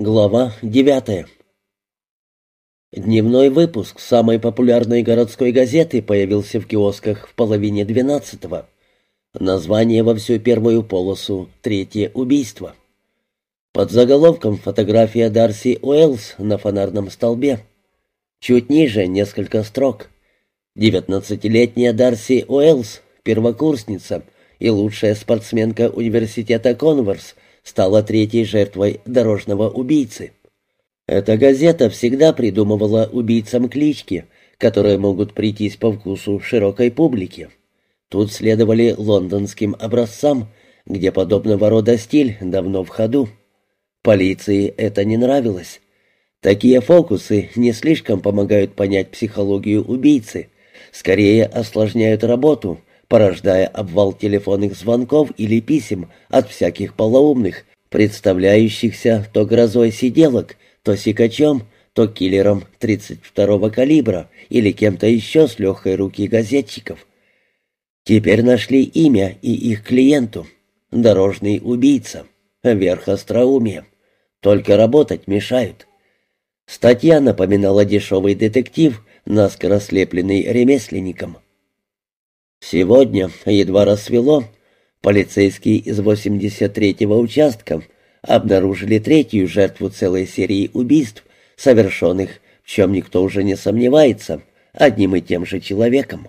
Глава девятая Дневной выпуск самой популярной городской газеты появился в киосках в половине двенадцатого. Название во всю первую полосу «Третье убийство». Под заголовком фотография Дарси Уэллс на фонарном столбе. Чуть ниже несколько строк. Девятнадцатилетняя Дарси Уэллс, первокурсница и лучшая спортсменка университета Конверс – стала третьей жертвой дорожного убийцы. Эта газета всегда придумывала убийцам клички, которые могут прийтись по вкусу широкой публике. Тут следовали лондонским образцам, где подобного рода стиль давно в ходу. Полиции это не нравилось. Такие фокусы не слишком помогают понять психологию убийцы, скорее осложняют работу, порождая обвал телефонных звонков или писем от всяких полоумных, представляющихся то грозой сиделок, то сикачом, то киллером 32-го калибра или кем-то еще с легкой руки газетчиков. Теперь нашли имя и их клиенту. Дорожный убийца. Верх остроумия. Только работать мешают. Статья напоминала дешевый детектив, наскоро слепленный ремесленником. Сегодня, едва рассвело, полицейские из 83-го участка обнаружили третью жертву целой серии убийств, совершенных, в чем никто уже не сомневается, одним и тем же человеком.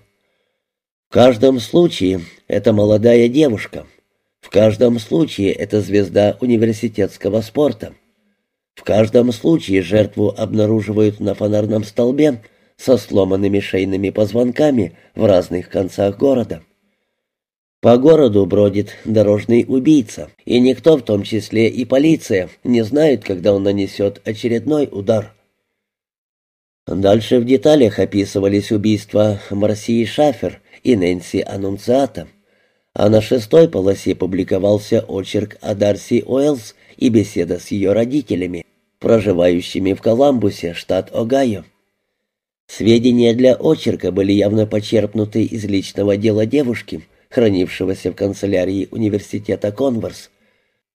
В каждом случае это молодая девушка. В каждом случае это звезда университетского спорта. В каждом случае жертву обнаруживают на фонарном столбе со сломанными шейными позвонками в разных концах города. По городу бродит дорожный убийца, и никто, в том числе и полиция, не знает, когда он нанесет очередной удар. Дальше в деталях описывались убийства Марсии Шафер и Нэнси Аннунциата, а на шестой полосе публиковался очерк о Дарси Уэллс и беседа с ее родителями, проживающими в Коламбусе, штат Огайо. Сведения для очерка были явно почерпнуты из личного дела девушки, хранившегося в канцелярии университета Конверс.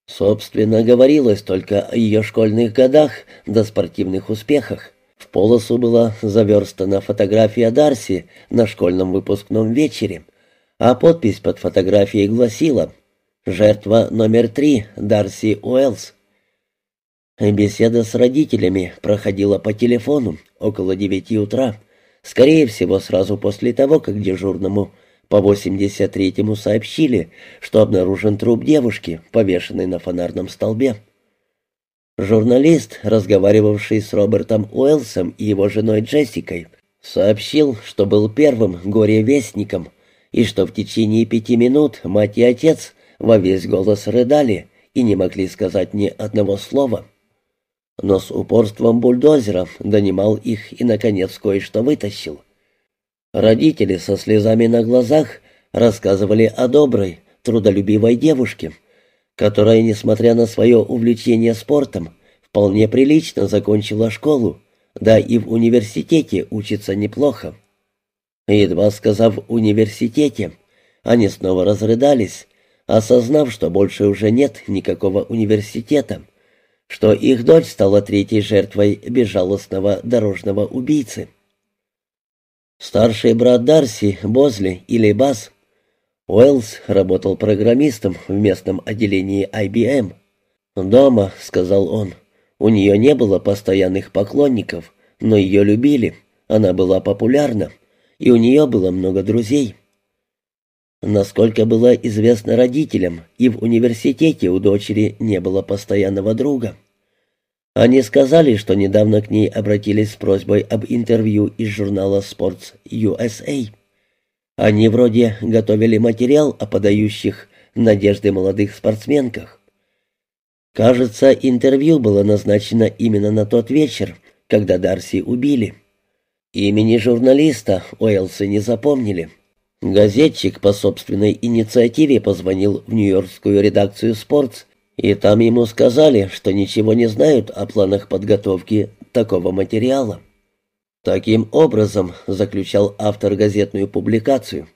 Собственно, говорилось только о ее школьных годах до спортивных успехах. В полосу была заверстана фотография Дарси на школьном выпускном вечере, а подпись под фотографией гласила «Жертва номер три Дарси Уэллс». Беседа с родителями проходила по телефону около девяти утра, скорее всего, сразу после того, как дежурному по 83-му сообщили, что обнаружен труп девушки, повешенной на фонарном столбе. Журналист, разговаривавший с Робертом Уэлсом и его женой Джессикой, сообщил, что был первым горе-вестником и что в течение пяти минут мать и отец во весь голос рыдали и не могли сказать ни одного слова но с упорством бульдозера донимал их и, наконец, кое-что вытащил. Родители со слезами на глазах рассказывали о доброй, трудолюбивой девушке, которая, несмотря на свое увлечение спортом, вполне прилично закончила школу, да и в университете учится неплохо. Едва сказав «университете», они снова разрыдались, осознав, что больше уже нет никакого университета — что их дочь стала третьей жертвой безжалостного дорожного убийцы. Старший брат Дарси, Бозли или Бас, Уэллс работал программистом в местном отделении IBM. «Дома», — сказал он, — «у нее не было постоянных поклонников, но ее любили, она была популярна, и у нее было много друзей». Насколько было известно родителям, и в университете у дочери не было постоянного друга. Они сказали, что недавно к ней обратились с просьбой об интервью из журнала Sports USA. Они вроде готовили материал о подающих надежды молодых спортсменках. Кажется, интервью было назначено именно на тот вечер, когда Дарси убили. Имени журналиста Уэлсы не запомнили. Газетчик по собственной инициативе позвонил в нью-йоркскую редакцию «Спортс», и там ему сказали, что ничего не знают о планах подготовки такого материала. Таким образом, заключал автор газетную публикацию,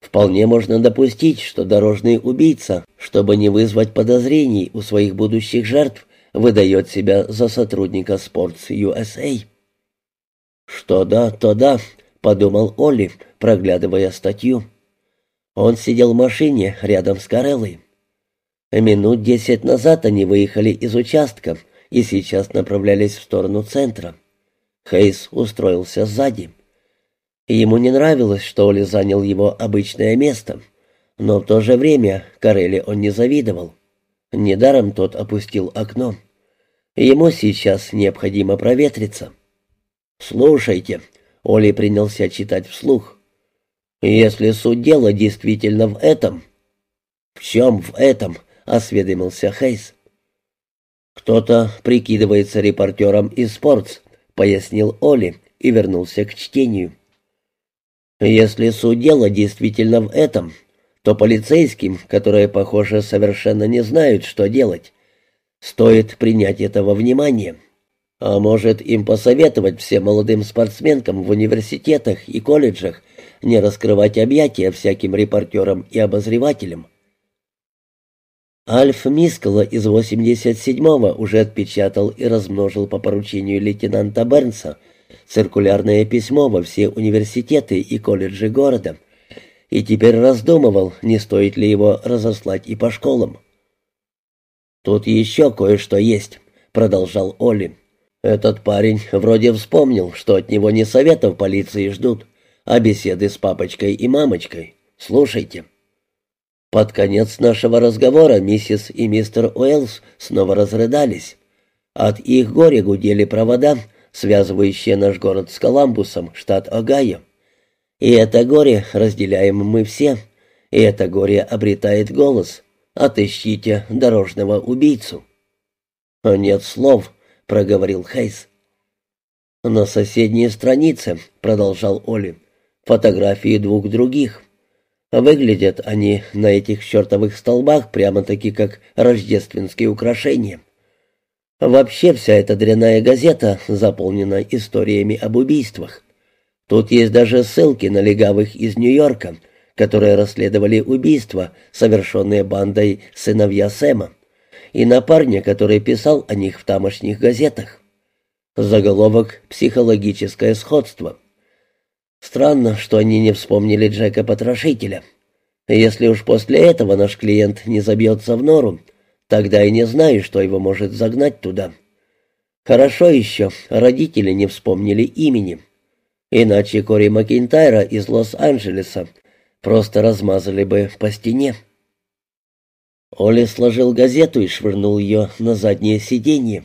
вполне можно допустить, что дорожный убийца, чтобы не вызвать подозрений у своих будущих жертв, выдает себя за сотрудника Sports USA. «Что да, то да», — подумал Олли, проглядывая статью. Он сидел в машине рядом с Кареллой. Минут десять назад они выехали из участка и сейчас направлялись в сторону центра. Хейс устроился сзади. Ему не нравилось, что Оли занял его обычное место, но в то же время Карелли он не завидовал. Недаром тот опустил окно. Ему сейчас необходимо проветриться. «Слушайте», — Оли принялся читать вслух, — «если суть дела действительно в этом...» «В чем в этом?» — осведомился Хейс. «Кто-то прикидывается репортером из «Спортс», — пояснил Оли и вернулся к чтению. «Если суть дела действительно в этом, то полицейским, которые, похоже, совершенно не знают, что делать, стоит принять этого внимания. А может, им посоветовать всем молодым спортсменкам в университетах и колледжах не раскрывать объятия всяким репортерам и обозревателям. Альф Мискала из 87-го уже отпечатал и размножил по поручению лейтенанта Бернса циркулярное письмо во все университеты и колледжи города, и теперь раздумывал, не стоит ли его разослать и по школам. «Тут еще кое-что есть», — продолжал Олли. «Этот парень вроде вспомнил, что от него не советов полиции ждут, а беседы с папочкой и мамочкой. Слушайте». Под конец нашего разговора миссис и мистер Уэллс снова разрыдались. От их горя гудели провода, связывающие наш город с Коламбусом, штат Огайо. И это горе разделяем мы все, и это горе обретает голос. Отыщите дорожного убийцу. «Нет слов», — проговорил Хейс. «На соседней странице», — продолжал Оли, — «фотографии двух других. Выглядят они на этих чертовых столбах прямо-таки как рождественские украшения. Вообще вся эта дрянная газета заполнена историями об убийствах. Тут есть даже ссылки на легавых из Нью-Йорка, которые расследовали убийства, совершенные бандой сыновья Сэма, и на парня, который писал о них в тамошних газетах. Заголовок «Психологическое сходство». Странно, что они не вспомнили Джека-потрошителя. Если уж после этого наш клиент не забьется в нору, тогда и не знаю, что его может загнать туда. Хорошо еще, родители не вспомнили имени. Иначе Кори Макинтайра из Лос-Анджелеса просто размазали бы по стене. Оли сложил газету и швырнул ее на заднее сиденье.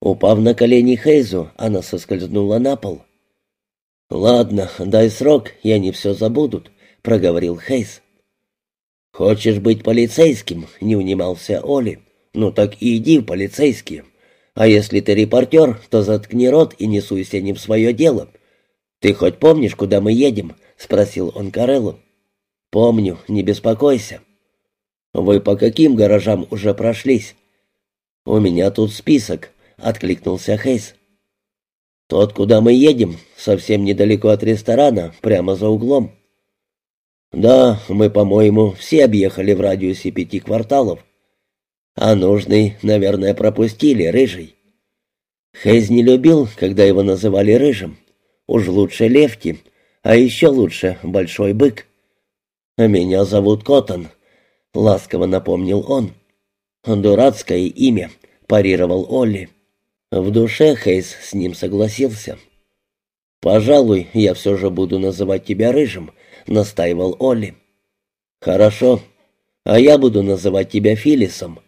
Упав на колени Хейзу, она соскользнула на пол. «Ладно, дай срок, и они все забудут», — проговорил Хейс. «Хочешь быть полицейским?» — не унимался Оли. «Ну так и иди в полицейские. А если ты репортер, то заткни рот и не суйся не в свое дело. Ты хоть помнишь, куда мы едем?» — спросил он Кареллу. «Помню, не беспокойся». «Вы по каким гаражам уже прошлись?» «У меня тут список», — откликнулся Хейс. «Тот, куда мы едем, совсем недалеко от ресторана, прямо за углом». «Да, мы, по-моему, все объехали в радиусе пяти кварталов. А нужный, наверное, пропустили, рыжий». Хейз не любил, когда его называли рыжим. Уж лучше Левти, а еще лучше Большой Бык. «Меня зовут Коттон», — ласково напомнил он. «Дурацкое имя», — парировал Олли. В душе Хейс с ним согласился. «Пожалуй, я все же буду называть тебя Рыжим», — настаивал Олли. «Хорошо. А я буду называть тебя Филисом».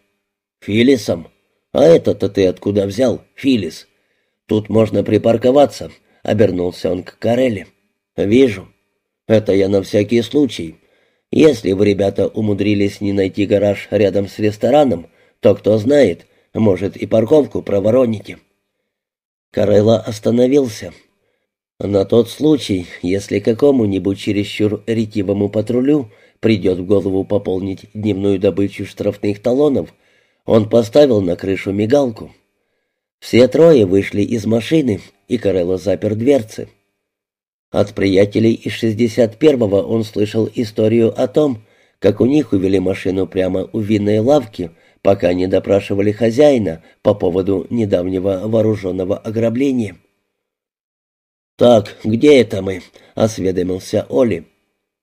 «Филисом? А это-то ты откуда взял, Филис? Тут можно припарковаться», — обернулся он к Карелли. «Вижу. Это я на всякий случай. Если вы, ребята, умудрились не найти гараж рядом с рестораном, то кто знает, может, и парковку провороните». Карелла остановился. На тот случай, если какому-нибудь чересчур ретивому патрулю придет в голову пополнить дневную добычу штрафных талонов, он поставил на крышу мигалку. Все трое вышли из машины, и Карелла запер дверцы. От приятелей из 61-го он слышал историю о том, как у них увели машину прямо у винной лавки, пока не допрашивали хозяина по поводу недавнего вооруженного ограбления. «Так, где это мы?» — осведомился Оли.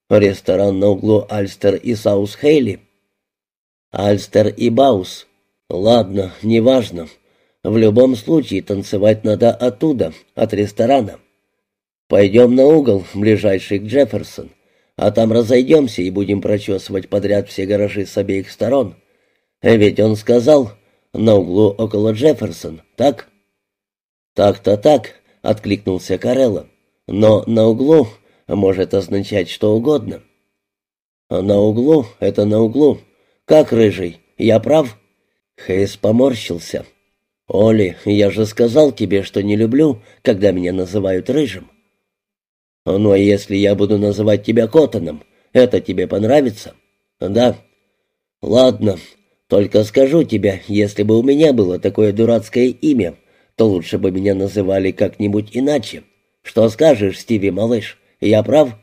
«Ресторан на углу Альстер и Саус-Хейли». «Альстер и Баус. Ладно, неважно. В любом случае танцевать надо оттуда, от ресторана. Пойдем на угол, ближайший к Джефферсон, а там разойдемся и будем прочесывать подряд все гаражи с обеих сторон. Ведь он сказал, на углу около Джефферсон, так? Так-то так, откликнулся Карелла. Но на углу может означать что угодно. На углу — это на углу. Как рыжий, я прав? Хейс поморщился. «Оли, я же сказал тебе, что не люблю, когда меня называют рыжим». «Ну, а если я буду называть тебя Коттоном, это тебе понравится?» «Да». «Ладно, только скажу тебе, если бы у меня было такое дурацкое имя, то лучше бы меня называли как-нибудь иначе. Что скажешь, Стиви, малыш, я прав?»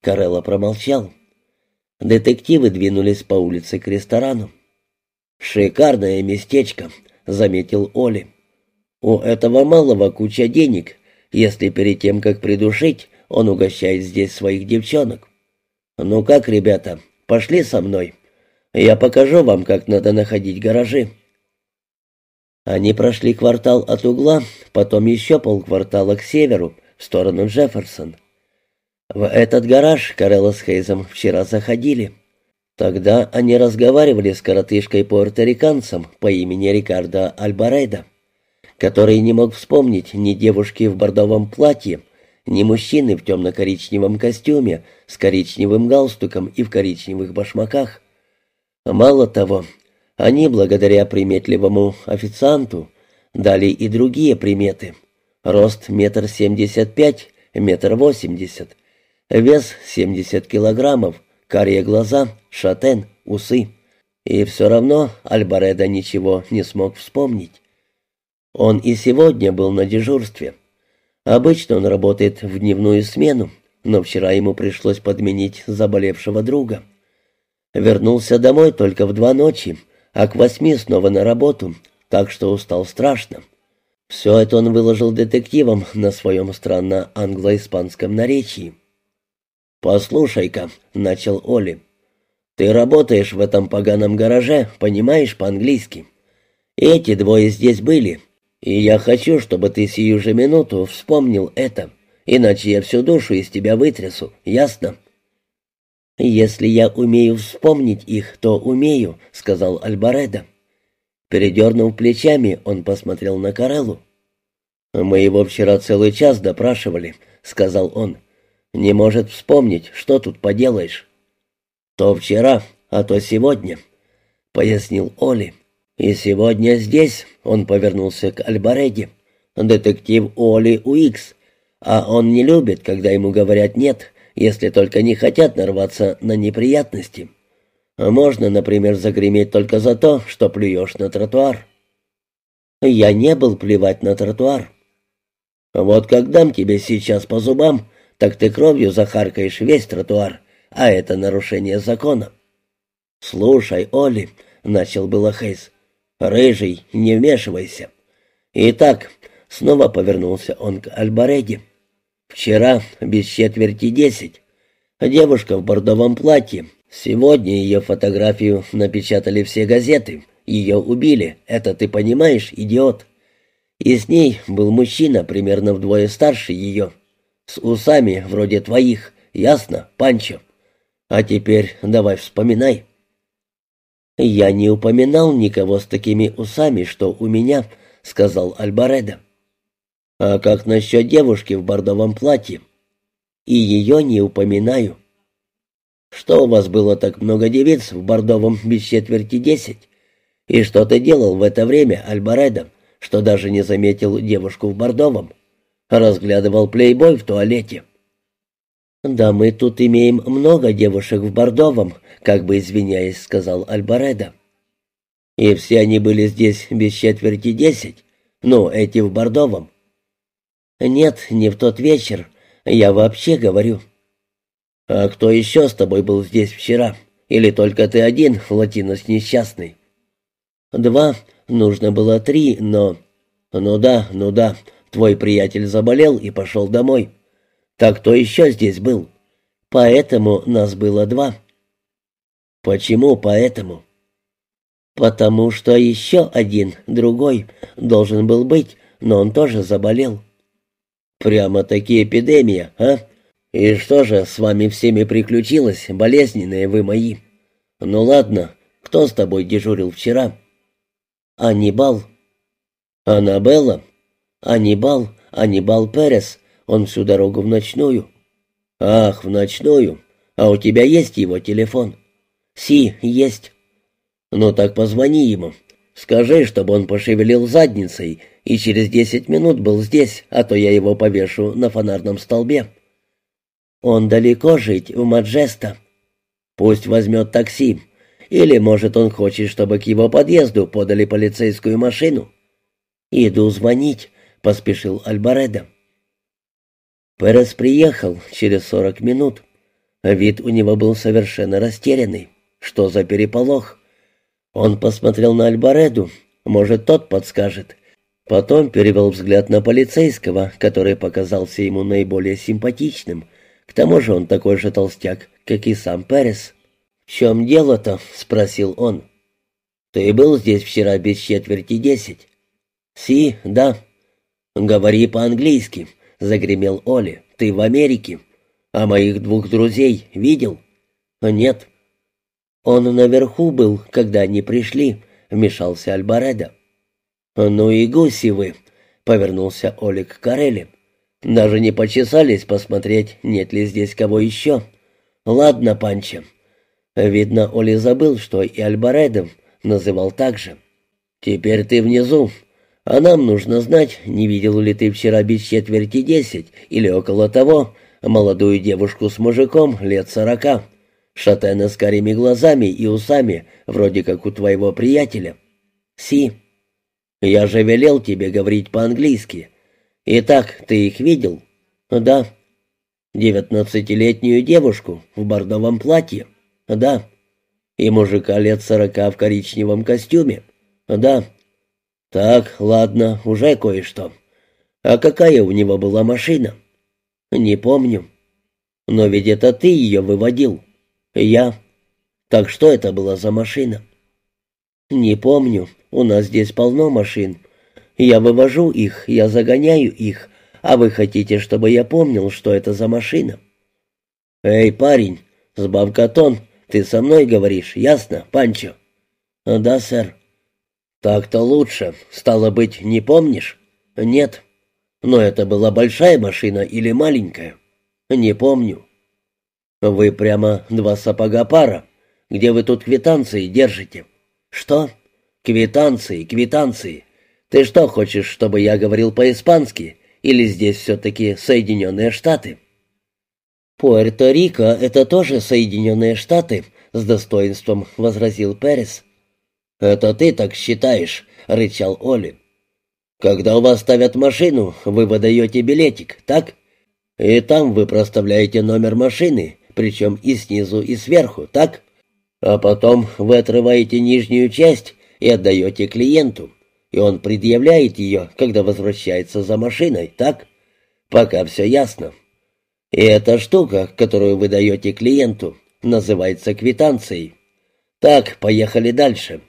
Карелла промолчал. Детективы двинулись по улице к ресторану. «Шикарное местечко», — заметил Оли. «У этого малого куча денег, если перед тем, как придушить, он угощает здесь своих девчонок. Ну как, ребята, пошли со мной. Я покажу вам, как надо находить гаражи». Они прошли квартал от угла, потом еще полквартала к северу, в сторону Джефферсон. В этот гараж Карелла с Хейзом вчера заходили. Тогда они разговаривали с коротышкой-пуэрториканцем по имени Рикардо Альбареда, который не мог вспомнить ни девушки в бордовом платье, ни мужчины в темно-коричневом костюме с коричневым галстуком и в коричневых башмаках. Мало того, они, благодаря приметливому официанту, дали и другие приметы. Рост метр семьдесят пять, метр восемьдесят, вес семьдесят килограммов, карие глаза, шатен, усы. И все равно Альбареда ничего не смог вспомнить. Он и сегодня был на дежурстве. Обычно он работает в дневную смену, но вчера ему пришлось подменить заболевшего друга. Вернулся домой только в два ночи, а к восьми снова на работу, так что устал страшно. Все это он выложил детективам на своем странно англо-испанском наречии. «Послушай-ка», — начал Оли, — «ты работаешь в этом поганом гараже, понимаешь по-английски? Эти двое здесь были, и я хочу, чтобы ты сию же минуту вспомнил это, иначе я всю душу из тебя вытрясу, ясно?» «Если я умею вспомнить их, то умею», — сказал Альбаредо. Передернув плечами, он посмотрел на Кареллу. «Мы его вчера целый час допрашивали», — сказал он. «Не может вспомнить, что тут поделаешь». «То вчера, а то сегодня», — пояснил Оли. «И сегодня здесь», — он повернулся к Альбареде, — «детектив Оли Уикс, а он не любит, когда ему говорят «нет», если только не хотят нарваться на неприятности. Можно, например, загреметь только за то, что плюешь на тротуар. Я не был плевать на тротуар. Вот как дам тебе сейчас по зубам, так ты кровью захаркаешь весь тротуар, а это нарушение закона. Слушай, Оли, начал было Хейс. Рыжий, не вмешивайся. Итак, снова повернулся он к Альбареде. Вчера, без четверти десять, девушка в бордовом платье. Сегодня ее фотографию напечатали все газеты. Ее убили. Это ты понимаешь, идиот? И с ней был мужчина, примерно вдвое старше ее. С усами вроде твоих. Ясно, Панчо? А теперь давай вспоминай. «Я не упоминал никого с такими усами, что у меня», — сказал Альбаредо. А как насчет девушки в бордовом платье? И ее не упоминаю. Что у вас было так много девиц в бордовом без четверти десять? И что ты делал в это время, Альбаредо, что даже не заметил девушку в бордовом? Разглядывал плейбой в туалете. «Да мы тут имеем много девушек в бордовом», как бы извиняясь, сказал Альбаредо. «И все они были здесь без четверти десять? Ну, эти в бордовом?» «Нет, не в тот вечер. Я вообще говорю». «А кто еще с тобой был здесь вчера? Или только ты один, латинос несчастный?» «Два. Нужно было три, но...» «Ну да, ну да. Твой приятель заболел и пошел домой. Так кто еще здесь был? Поэтому нас было два». «Почему поэтому?» «Потому что еще один, другой, должен был быть, но он тоже заболел». «Прямо-таки эпидемия, а? И что же с вами всеми приключилось, болезненные вы мои? Ну ладно, кто с тобой дежурил вчера?» «Анибал». «Аннабелла?» «Анибал, Анибал Перес, он всю дорогу в ночную». «Ах, в ночную? А у тебя есть его телефон?» «Си, есть». «Ну так позвони ему. Скажи, чтобы он пошевелил задницей и через десять минут был здесь, а то я его повешу на фонарном столбе». «Он далеко жить, в Маджеста». «Пусть возьмет такси. Или, может, он хочет, чтобы к его подъезду подали полицейскую машину?» «Иду звонить», — поспешил Альбаредо. Перес приехал через сорок минут. Вид у него был совершенно растерянный. Что за переполох? Он посмотрел на Альбареду, может, тот подскажет. Потом перевел взгляд на полицейского, который показался ему наиболее симпатичным. К тому же он такой же толстяк, как и сам Перес. «В чем дело-то?» — спросил он. «Ты был здесь вчера без четверти десять?» «Си, да». «Говори по-английски», — загремел Оли. «Ты в Америке. А моих двух друзей видел?» «Нет». «Он наверху был, когда они пришли», — вмешался Альбаредо. «Ну и гуси вы», — повернулся Олег к Карелли. «Даже не почесались посмотреть, нет ли здесь кого еще. Ладно, Панча». Видно, Оли забыл, что и Альбаредо называл так же. «Теперь ты внизу, а нам нужно знать, не видел ли ты вчера без четверти десять или около того молодую девушку с мужиком лет сорока». Шатена с карими глазами и усами, вроде как у твоего приятеля. Си. Я же велел тебе говорить по-английски. Итак, ты их видел? Да. Девятнадцатилетнюю девушку в бордовом платье? Да. И мужика лет сорока в коричневом костюме? Да. Так, ладно, уже кое-что. А какая у него была машина? Не помню. Но ведь это ты ее выводил. «Я. Так что это была за машина?» «Не помню. У нас здесь полно машин. Я вывожу их, я загоняю их, а вы хотите, чтобы я помнил, что это за машина?» «Эй, парень, сбавка тон, ты со мной говоришь, ясно, Панчо?» «Да, сэр». «Так-то лучше. Стало быть, не помнишь?» «Нет». «Но это была большая машина или маленькая?» «Не помню». «Вы прямо два сапога пара. Где вы тут квитанции держите?» «Что?» «Квитанции, квитанции. Ты что, хочешь, чтобы я говорил по-испански? Или здесь все-таки Соединенные Штаты?» «Пуэрто-Рико — это тоже Соединенные Штаты», — с достоинством возразил Перес. «Это ты так считаешь», — рычал Оли. «Когда у вас ставят машину, вы выдаете билетик, так? И там вы проставляете номер машины, причем и снизу, и сверху, так? А потом вы отрываете нижнюю часть и отдаете клиенту, и он предъявляет ее, когда возвращается за машиной, так? Пока все ясно. И эта штука, которую вы даете клиенту, называется квитанцией. Так, поехали дальше.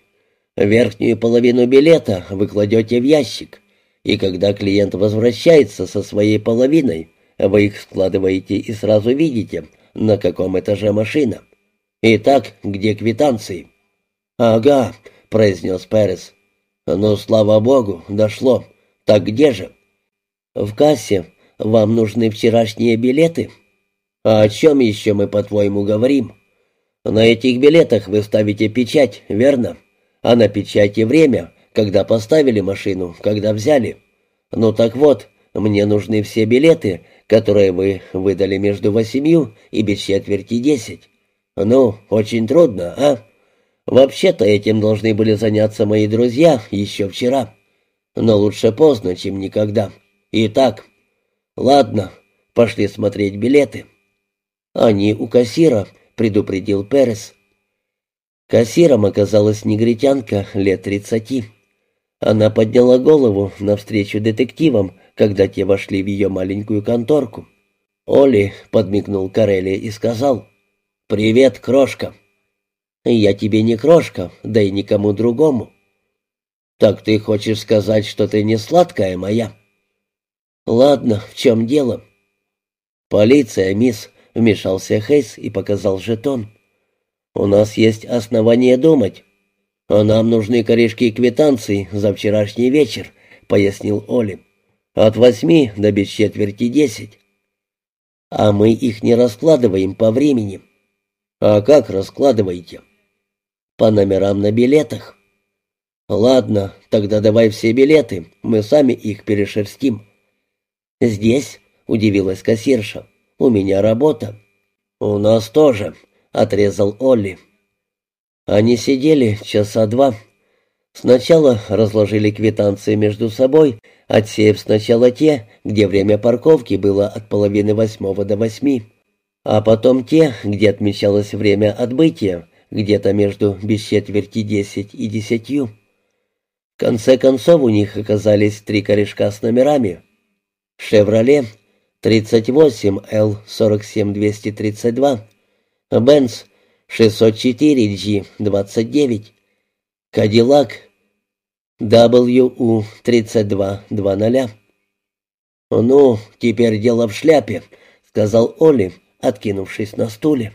Верхнюю половину билета вы кладете в ящик, и когда клиент возвращается со своей половиной, вы их складываете и сразу видите, на каком этаже машина. Итак, где квитанции? Ага, произнес Перес. Ну, слава богу, дошло. Так где же? В кассе. Вам нужны вчерашние билеты? А о чем еще мы, по-твоему, говорим? На этих билетах вы ставите печать, верно? А на печати время, когда поставили машину, когда взяли. Ну так вот, мне нужны все билеты, которые вы выдали между восемью и без четверти десять. Ну, очень трудно, а? Вообще-то этим должны были заняться мои друзья еще вчера. Но лучше поздно, чем никогда. Итак, ладно, пошли смотреть билеты. Они у кассира, предупредил Перес. Кассиром оказалась негритянка лет тридцати. Она подняла голову навстречу детективам, когда те вошли в ее маленькую конторку. «Оли», — подмигнул Карелли и сказал, «Привет, крошка». «Я тебе не крошка, да и никому другому». «Так ты хочешь сказать, что ты не сладкая моя?» «Ладно, в чем дело?» «Полиция, мисс», — вмешался Хейс и показал жетон. «У нас есть основания думать. А нам нужны корешки квитанций за вчерашний вечер», — пояснил Оли. «От восьми до без четверти десять». «А мы их не раскладываем по времени». «А как раскладываете?» «По номерам на билетах». «Ладно, тогда давай все билеты, мы сами их перешерстим». «Здесь?» — удивилась кассирша. «У меня работа». «У нас тоже», — отрезал Олли. Они сидели часа два. Сначала разложили квитанции между собой, отсеяв сначала те, где время парковки было от половины восьмого до восьми, а потом те, где отмечалось время отбытия, где-то между без четверти десять и десятью. В конце концов у них оказались три корешка с номерами. «Шевроле» 38L47232, Бенц 604G29, Кадиллак WU3220. «Ну, теперь дело в шляпе», — сказал Оли, откинувшись на стуле.